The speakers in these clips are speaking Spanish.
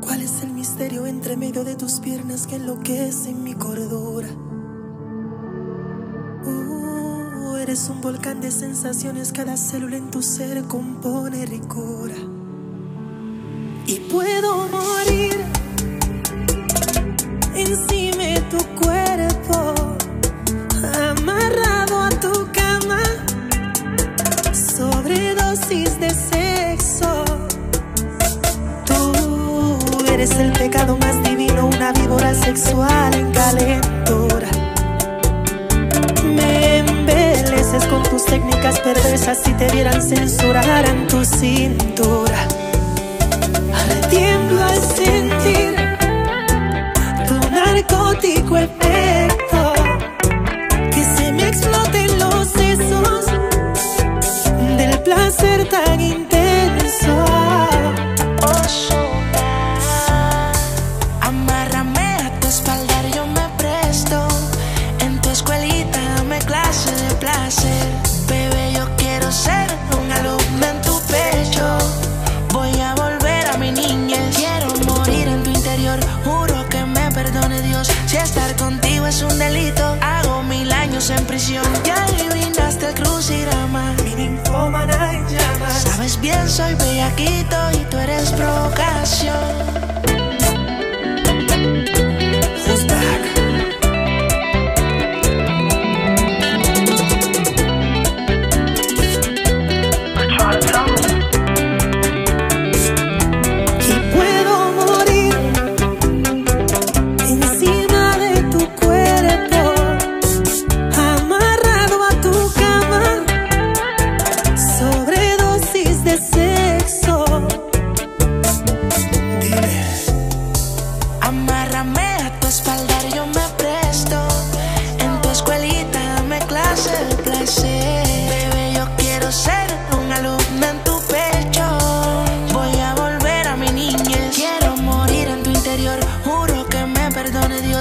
¿Cuál es el misterio entre medio de tus piernas que enloquece mi cordura? Uh, eres un volcán de sensaciones, cada célula en tu ser compone ricura. Y puedo morir encima de tu cuerpo, amarrado a tu cama, sobredosis de sexo. Eres el pecado más divino, una víbora sexual en calentura. Me embeleces con tus técnicas perversas, si te vieran censuraran tu cintura. Tiemblo al sentir tu narcótico efecto. Que se me exploten los sesos del placer tan intenso. Si estar contigo es un delito, hago mil años en prisión. Ya adivinaste el crucigrama. Mi ninfómana en llamas. Sabes bien, soy bellaquito y tú eres provocación.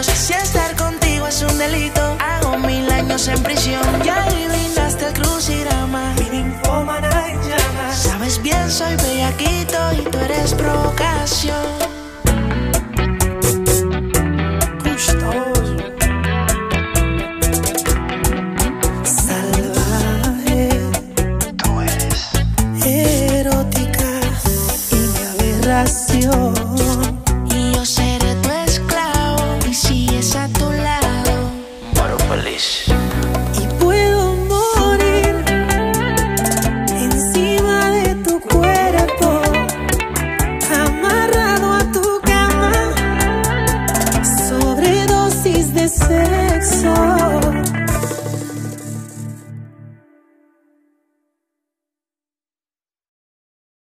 Si estar contigo es un delito, hago mil años en prisión. Ya adivinaste el crucirama. Sabes bien, soy bellaquito y tú eres provocación. Tú eres. Erótica y mi aberración. place.